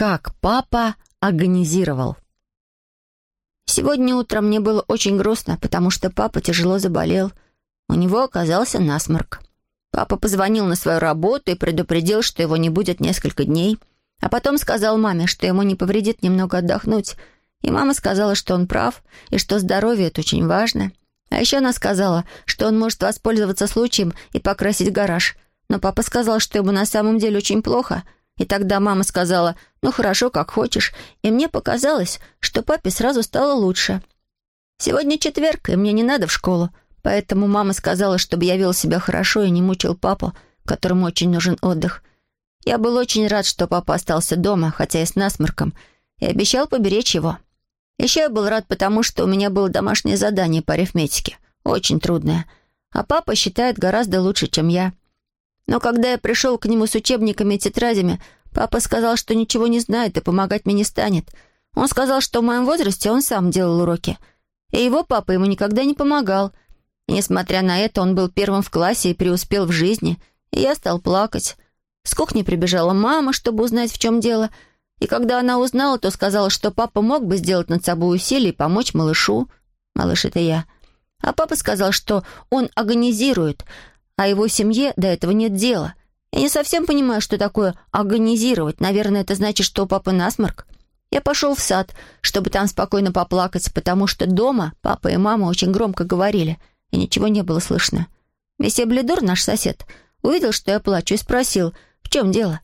Как папа агонизировал. Сегодня утром мне было очень грустно, потому что папа тяжело заболел. У него оказался насморк. Папа позвонил на свою работу и предупредил, что его не будет несколько дней. А потом сказал маме, что ему не повредит немного отдохнуть. И мама сказала, что он прав, и что здоровье — это очень важно. А еще она сказала, что он может воспользоваться случаем и покрасить гараж. Но папа сказал, что ему на самом деле очень плохо — и тогда мама сказала, ну хорошо, как хочешь. И мне показалось, что папе сразу стало лучше. Сегодня четверг, и мне не надо в школу. Поэтому мама сказала, чтобы я вел себя хорошо и не мучил папу, которому очень нужен отдых. Я был очень рад, что папа остался дома, хотя и с насморком, и обещал поберечь его. Еще я был рад, потому что у меня было домашнее задание по арифметике, очень трудное. А папа считает гораздо лучше, чем я. Но когда я пришел к нему с учебниками и тетрадями, папа сказал, что ничего не знает и помогать мне не станет. Он сказал, что в моем возрасте он сам делал уроки. И его папа ему никогда не помогал. И, несмотря на это, он был первым в классе и преуспел в жизни. И я стал плакать. С кухни прибежала мама, чтобы узнать, в чем дело. И когда она узнала, то сказала, что папа мог бы сделать над собой усилие и помочь малышу. Малыш — это я. А папа сказал, что он агонизирует, а его семье до этого нет дела. Я не совсем понимаю, что такое организировать. Наверное, это значит, что у папы насморк. Я пошел в сад, чтобы там спокойно поплакать, потому что дома папа и мама очень громко говорили, и ничего не было слышно. Месье Бледор, наш сосед, увидел, что я плачу, и спросил, в чем дело.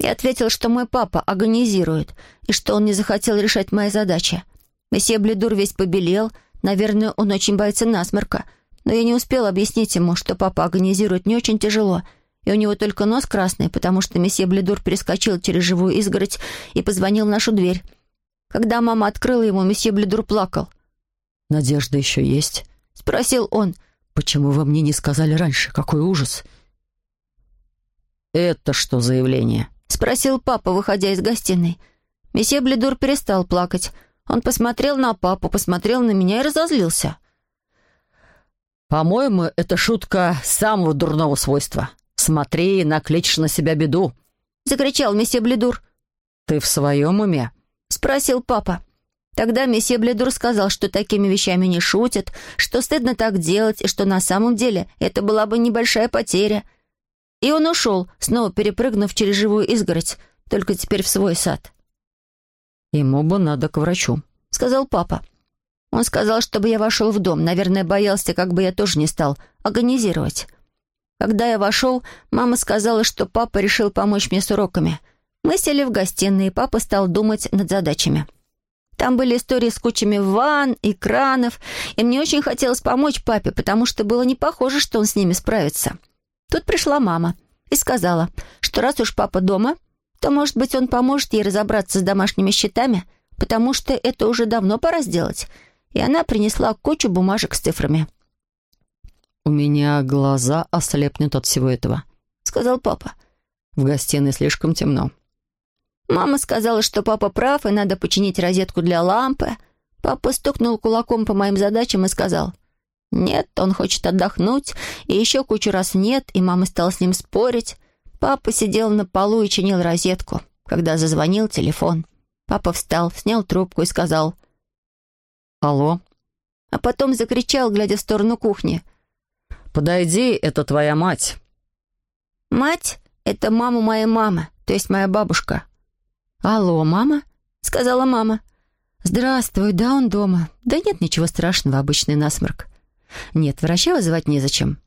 Я ответил, что мой папа агонизирует, и что он не захотел решать мои задачи. Месье Бледур весь побелел, наверное, он очень боится насморка — но я не успела объяснить ему, что папа агонизирует не очень тяжело, и у него только нос красный, потому что месье Бледур перескочил через живую изгородь и позвонил в нашу дверь. Когда мама открыла ему, месье Бледур плакал. «Надежда еще есть?» — спросил он. «Почему вы мне не сказали раньше? Какой ужас!» «Это что за явление?» — спросил папа, выходя из гостиной. Месье Бледур перестал плакать. Он посмотрел на папу, посмотрел на меня и разозлился. «По-моему, это шутка самого дурного свойства. Смотри, накличешь на себя беду», — закричал месье Бледур. «Ты в своем уме?» — спросил папа. Тогда месье Бледур сказал, что такими вещами не шутят, что стыдно так делать, и что на самом деле это была бы небольшая потеря. И он ушел, снова перепрыгнув через живую изгородь, только теперь в свой сад. «Ему бы надо к врачу», — сказал папа. Он сказал, чтобы я вошел в дом. Наверное, боялся, как бы я тоже не стал организировать. Когда я вошел, мама сказала, что папа решил помочь мне с уроками. Мы сели в гостиной, и папа стал думать над задачами. Там были истории с кучами ванн и кранов, и мне очень хотелось помочь папе, потому что было не похоже, что он с ними справится. Тут пришла мама и сказала, что раз уж папа дома, то, может быть, он поможет ей разобраться с домашними счетами, потому что это уже давно пора сделать — и она принесла кучу бумажек с цифрами. «У меня глаза ослепнут от всего этого», — сказал папа. «В гостиной слишком темно». Мама сказала, что папа прав, и надо починить розетку для лампы. Папа стукнул кулаком по моим задачам и сказал, «Нет, он хочет отдохнуть, и еще кучу раз нет, и мама стала с ним спорить». Папа сидел на полу и чинил розетку, когда зазвонил телефон. Папа встал, снял трубку и сказал, «Алло?» А потом закричал, глядя в сторону кухни. «Подойди, это твоя мать». «Мать? Это мама моей мамы, то есть моя бабушка». «Алло, мама?» — сказала мама. «Здравствуй, да, он дома. Да нет ничего страшного, обычный насморк. Нет, врача вызывать незачем».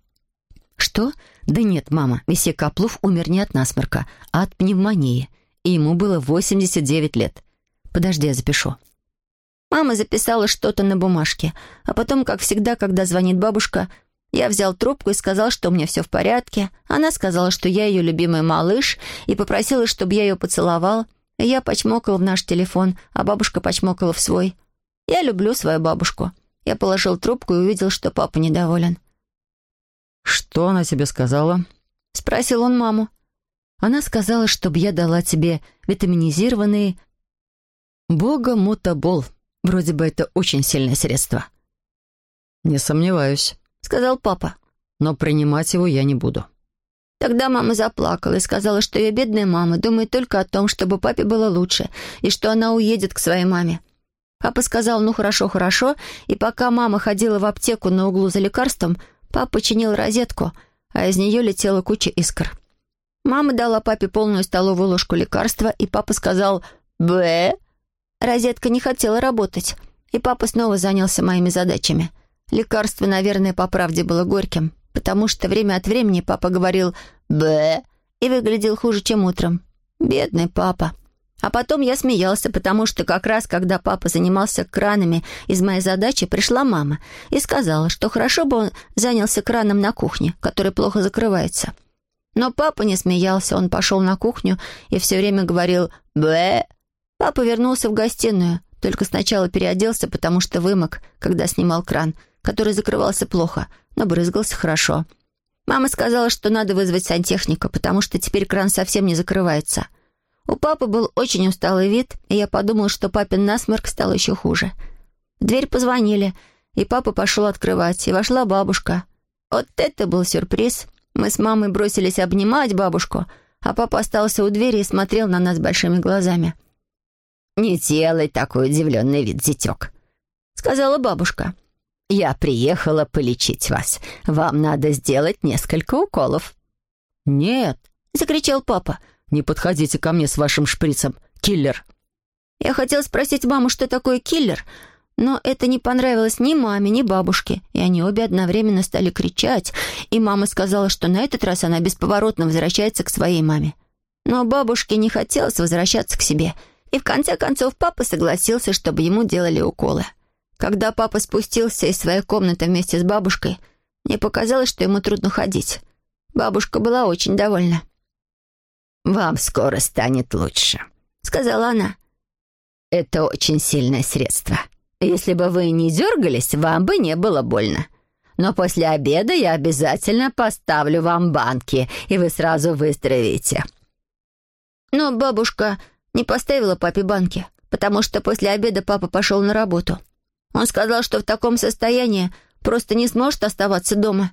«Что? Да нет, мама, месье Каплов умер не от насморка, а от пневмонии, и ему было 89 лет. Подожди, я запишу». Мама записала что-то на бумажке, а потом, как всегда, когда звонит бабушка, я взял трубку и сказал, что у меня все в порядке. Она сказала, что я ее любимый малыш, и попросила, чтобы я ее поцеловал. Я почмокал в наш телефон, а бабушка почмокала в свой. Я люблю свою бабушку. Я положил трубку и увидел, что папа недоволен. «Что она тебе сказала?» — спросил он маму. «Она сказала, чтобы я дала тебе витаминизированный бога-мутабол», Вроде бы это очень сильное средство». «Не сомневаюсь», — сказал папа. «Но принимать его я не буду». Тогда мама заплакала и сказала, что ее бедная мама думает только о том, чтобы папе было лучше, и что она уедет к своей маме. Папа сказал, ну хорошо, хорошо, и пока мама ходила в аптеку на углу за лекарством, папа чинил розетку, а из нее летела куча искр. Мама дала папе полную столовую ложку лекарства, и папа сказал «Бэ». Розетка не хотела работать, и папа снова занялся моими задачами. Лекарство, наверное, по правде было горьким потому что время от времени папа говорил «бэ» и выглядел хуже, чем утром. Бедный папа. А потом я смеялся, потому что как раз, когда папа занимался кранами из моей задачи, пришла мама и сказала, что хорошо бы он занялся краном на кухне, который плохо закрывается. Но папа не смеялся, он пошел на кухню и все время говорил «бэ». Папа вернулся в гостиную, только сначала переоделся, потому что вымок, когда снимал кран, который закрывался плохо — но брызгался хорошо. Мама сказала, что надо вызвать сантехника, потому что теперь кран совсем не закрывается. У папы был очень усталый вид, и я подумала, что папин насморк стал еще хуже. В дверь позвонили, и папа пошел открывать, и вошла бабушка. Вот это был сюрприз. Мы с мамой бросились обнимать бабушку, а папа остался у двери и смотрел на нас большими глазами. «Не делай такой удивленный вид, зятек», — сказала бабушка. «Я приехала полечить вас. Вам надо сделать несколько уколов». «Нет», — закричал папа, — «не подходите ко мне с вашим шприцем, киллер». Я хотел спросить маму, что такое киллер, но это не понравилось ни маме, ни бабушке, и они обе одновременно стали кричать, и мама сказала, что на этот раз она бесповоротно возвращается к своей маме. Но бабушке не хотелось возвращаться к себе, и в конце концов папа согласился, чтобы ему делали уколы. Когда папа спустился из своей комнаты вместе с бабушкой, мне показалось, что ему трудно ходить. Бабушка была очень довольна. «Вам скоро станет лучше», — сказала она. «Это очень сильное средство. Если бы вы не дергались, вам бы не было больно. Но после обеда я обязательно поставлю вам банки, и вы сразу выздоровеете». Но бабушка не поставила папе банки, потому что после обеда папа пошел на работу. Он сказал, что в таком состоянии просто не сможет оставаться дома.